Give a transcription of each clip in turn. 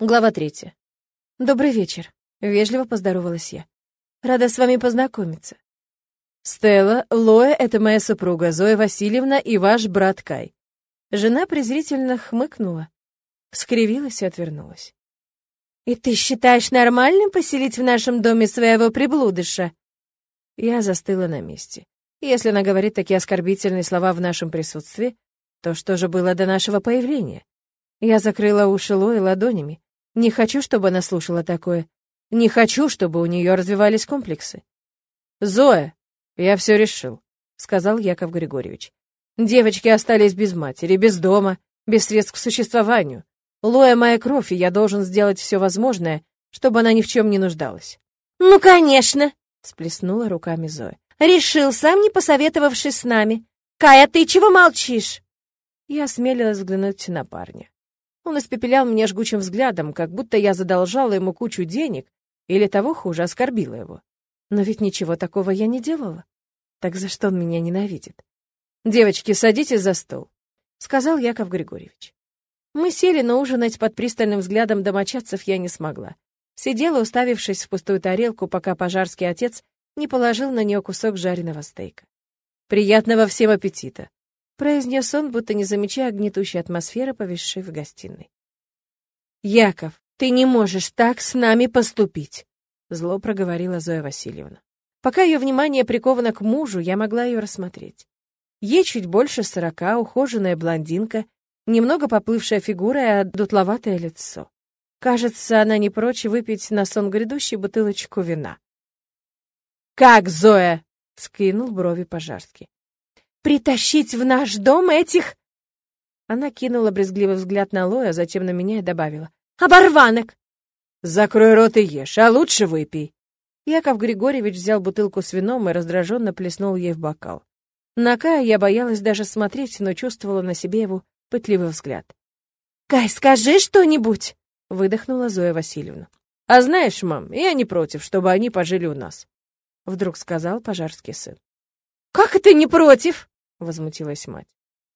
Глава третья. «Добрый вечер», — вежливо поздоровалась я. «Рада с вами познакомиться». «Стелла, Лоя — это моя супруга Зоя Васильевна и ваш брат Кай». Жена презрительно хмыкнула, скривилась и отвернулась. «И ты считаешь нормальным поселить в нашем доме своего приблудыша?» Я застыла на месте. Если она говорит такие оскорбительные слова в нашем присутствии, то что же было до нашего появления? Я закрыла уши Лои ладонями. Не хочу, чтобы она слушала такое. Не хочу, чтобы у нее развивались комплексы. «Зоя, я все решил», — сказал Яков Григорьевич. «Девочки остались без матери, без дома, без средств к существованию. Лоя моя кровь, и я должен сделать все возможное, чтобы она ни в чем не нуждалась». «Ну, конечно!» — сплеснула руками Зоя. «Решил, сам не посоветовавшись с нами. Кая, ты чего молчишь?» Я осмелилась взглянуть на парня. Он испепелял меня жгучим взглядом, как будто я задолжала ему кучу денег или того хуже, оскорбила его. Но ведь ничего такого я не делала. Так за что он меня ненавидит? «Девочки, садитесь за стол», — сказал Яков Григорьевич. Мы сели, но ужинать под пристальным взглядом домочадцев я не смогла. Сидела, уставившись в пустую тарелку, пока пожарский отец не положил на нее кусок жареного стейка. «Приятного всем аппетита!» Произнес он, будто не замечая гнетущей атмосферы, повисшей в гостиной. «Яков, ты не можешь так с нами поступить!» зло проговорила Зоя Васильевна. Пока ее внимание приковано к мужу, я могла ее рассмотреть. Ей чуть больше сорока, ухоженная блондинка, немного поплывшая фигура и дутловатое лицо. Кажется, она не прочь выпить на сон грядущий бутылочку вина. «Как, Зоя?» — скинул брови Пожарский. Притащить в наш дом этих...» Она кинула брезгливый взгляд на Лоя, затем на меня и добавила. «Оборванок!» «Закрой рот и ешь, а лучше выпей». Яков Григорьевич взял бутылку с вином и раздраженно плеснул ей в бокал. На Кая я боялась даже смотреть, но чувствовала на себе его пытливый взгляд. «Кай, скажи что-нибудь!» — выдохнула Зоя Васильевна. «А знаешь, мам, я не против, чтобы они пожили у нас», — вдруг сказал пожарский сын. «Как это не против?» — возмутилась мать.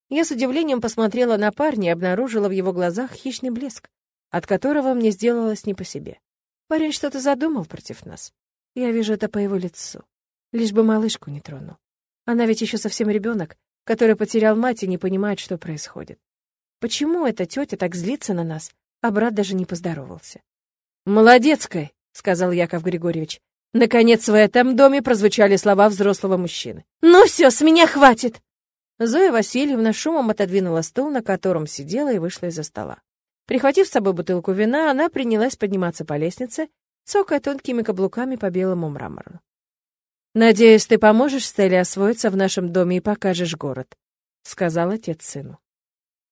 Я с удивлением посмотрела на парня и обнаружила в его глазах хищный блеск, от которого мне сделалось не по себе. Парень что-то задумал против нас. Я вижу это по его лицу. Лишь бы малышку не тронул. Она ведь еще совсем ребенок, который потерял мать и не понимает, что происходит. Почему эта тетя так злится на нас, а брат даже не поздоровался? «Молодецкая!» — сказал Яков Григорьевич. Наконец, в этом доме прозвучали слова взрослого мужчины. «Ну все, с меня хватит!» Зоя Васильевна шумом отодвинула стул, на котором сидела, и вышла из-за стола. Прихватив с собой бутылку вина, она принялась подниматься по лестнице, цокая тонкими каблуками по белому мрамору. «Надеюсь, ты поможешь Стелле освоиться в нашем доме и покажешь город», — сказал отец сыну.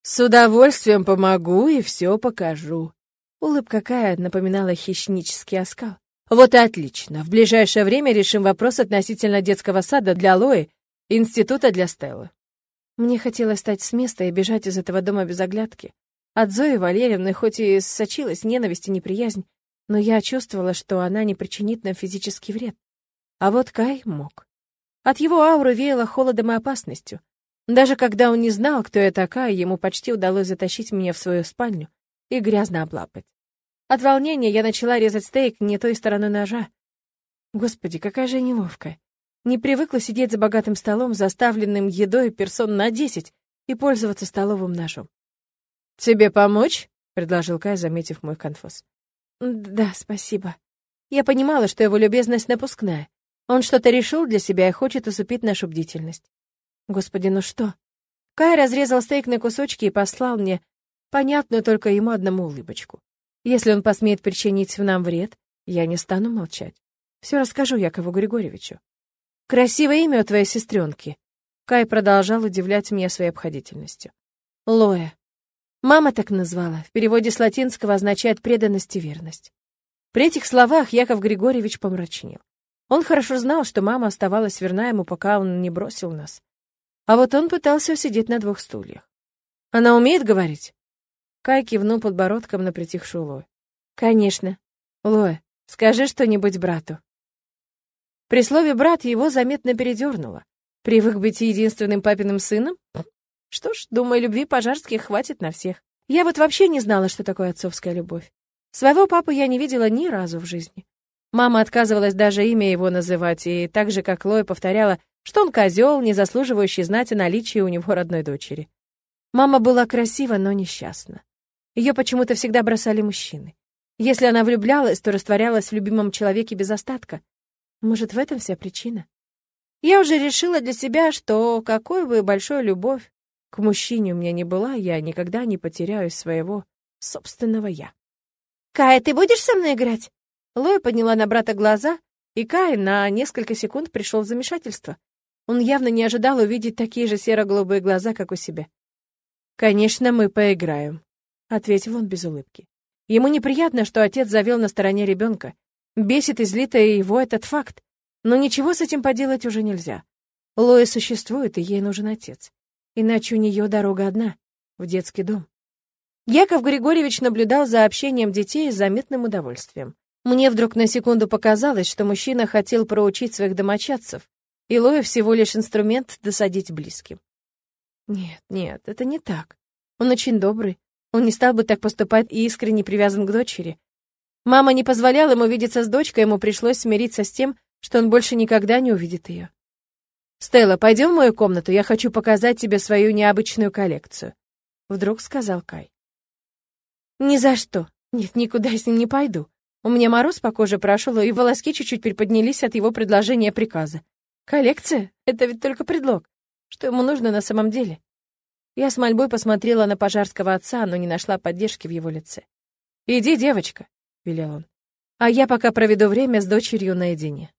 «С удовольствием помогу и все покажу». Улыбка Кая напоминала хищнический оскал. «Вот и отлично. В ближайшее время решим вопрос относительно детского сада для Лои института для Стеллы». Мне хотелось встать с места и бежать из этого дома без оглядки. От Зои Валерьевны хоть и сочилась ненависть и неприязнь, но я чувствовала, что она не причинит нам физический вред. А вот Кай мог. От его ауры веяло холодом и опасностью. Даже когда он не знал, кто я такая, ему почти удалось затащить меня в свою спальню и грязно облапать. От волнения я начала резать стейк не той стороной ножа. Господи, какая же неловкая. Не привыкла сидеть за богатым столом, заставленным едой персон на десять, и пользоваться столовым ножом. «Тебе помочь?» — предложил Кай, заметив мой конфуз. «Да, спасибо. Я понимала, что его любезность напускная. Он что-то решил для себя и хочет усыпить нашу бдительность. Господи, ну что?» Кай разрезал стейк на кусочки и послал мне понятную только ему одному улыбочку. Если он посмеет причинить нам вред, я не стану молчать. Все расскажу Якову Григорьевичу. Красивое имя у твоей сестренки. Кай продолжал удивлять меня своей обходительностью. Лоя. Мама так назвала. В переводе с латинского означает преданность и верность. При этих словах Яков Григорьевич помрачнел. Он хорошо знал, что мама оставалась верна ему, пока он не бросил нас. А вот он пытался усидеть на двух стульях. Она умеет говорить? Кай кивнул подбородком на притихшую Лою. Конечно. Лоя, скажи что-нибудь брату. При слове «брат» его заметно передернуло. Привык быть единственным папиным сыном? Что ж, думаю, любви пожарских хватит на всех. Я вот вообще не знала, что такое отцовская любовь. Своего папы я не видела ни разу в жизни. Мама отказывалась даже имя его называть, и так же, как Лоя повторяла, что он козел, не заслуживающий знать о наличии у него родной дочери. Мама была красива, но несчастна. Ее почему-то всегда бросали мужчины. Если она влюблялась, то растворялась в любимом человеке без остатка. Может, в этом вся причина? Я уже решила для себя, что какой бы большой любовь к мужчине у меня не была, я никогда не потеряю своего собственного «я». «Кая, ты будешь со мной играть?» Лоя подняла на брата глаза, и Кай на несколько секунд пришел в замешательство. Он явно не ожидал увидеть такие же серо-голубые глаза, как у себя. «Конечно, мы поиграем», — ответил он без улыбки. Ему неприятно, что отец завел на стороне ребенка. Бесит и злит его этот факт. Но ничего с этим поделать уже нельзя. Лоя существует, и ей нужен отец. Иначе у нее дорога одна — в детский дом. Яков Григорьевич наблюдал за общением детей с заметным удовольствием. Мне вдруг на секунду показалось, что мужчина хотел проучить своих домочадцев, и Лоя всего лишь инструмент досадить близким. Нет, нет, это не так. Он очень добрый, он не стал бы так поступать и искренне привязан к дочери. Мама не позволяла ему видеться с дочкой, ему пришлось смириться с тем, что он больше никогда не увидит ее. «Стелла, пойдем в мою комнату, я хочу показать тебе свою необычную коллекцию», — вдруг сказал Кай. «Ни за что. Нет, никуда я с ним не пойду. У меня мороз по коже прошел, и волоски чуть-чуть приподнялись от его предложения приказа. Коллекция — это ведь только предлог. Что ему нужно на самом деле? Я с мольбой посмотрела на пожарского отца, но не нашла поддержки в его лице. «Иди, девочка», — велел он. «А я пока проведу время с дочерью наедине».